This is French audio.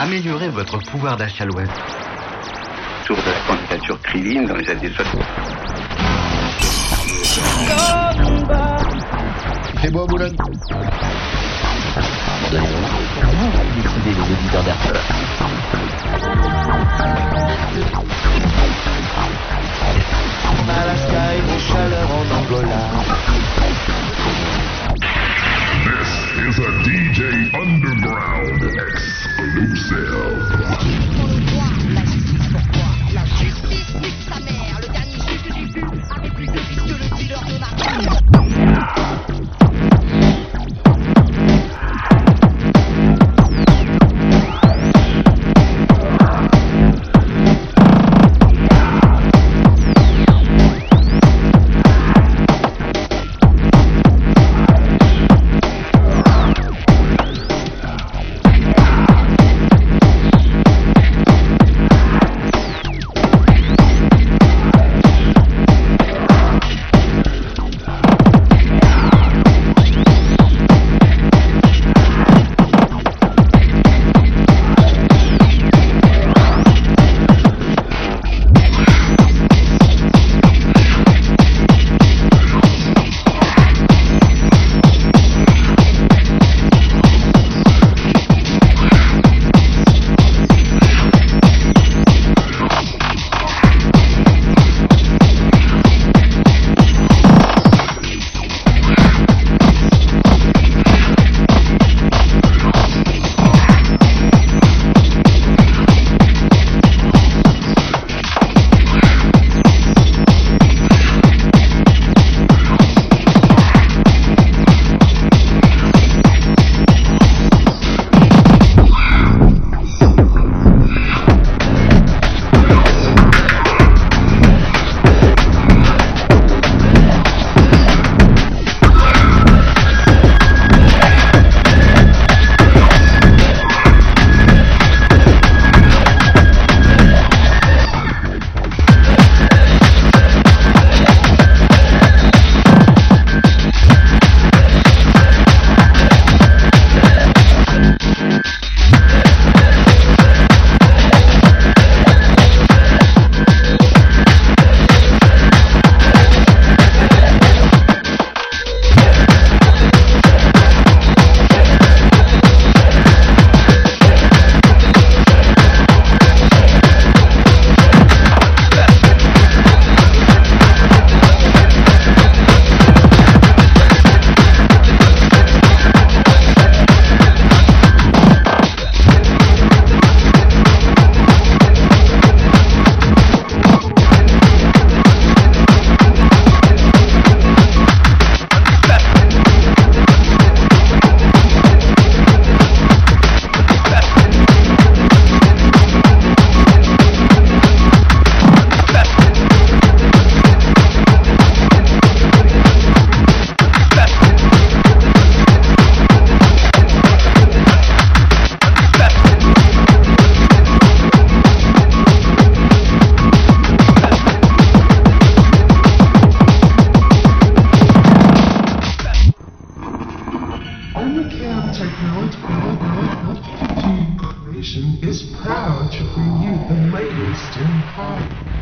Améliorez votre pouvoir d'achat web. Tour de la candidature Krillin dans les années 60. C'est beau, Boulogne Vous décidez les auditeurs d'Air. Alaska et vos chaleurs en Angola. This is a DJ Underground Show. Corporation is proud to bring you the latest in pop.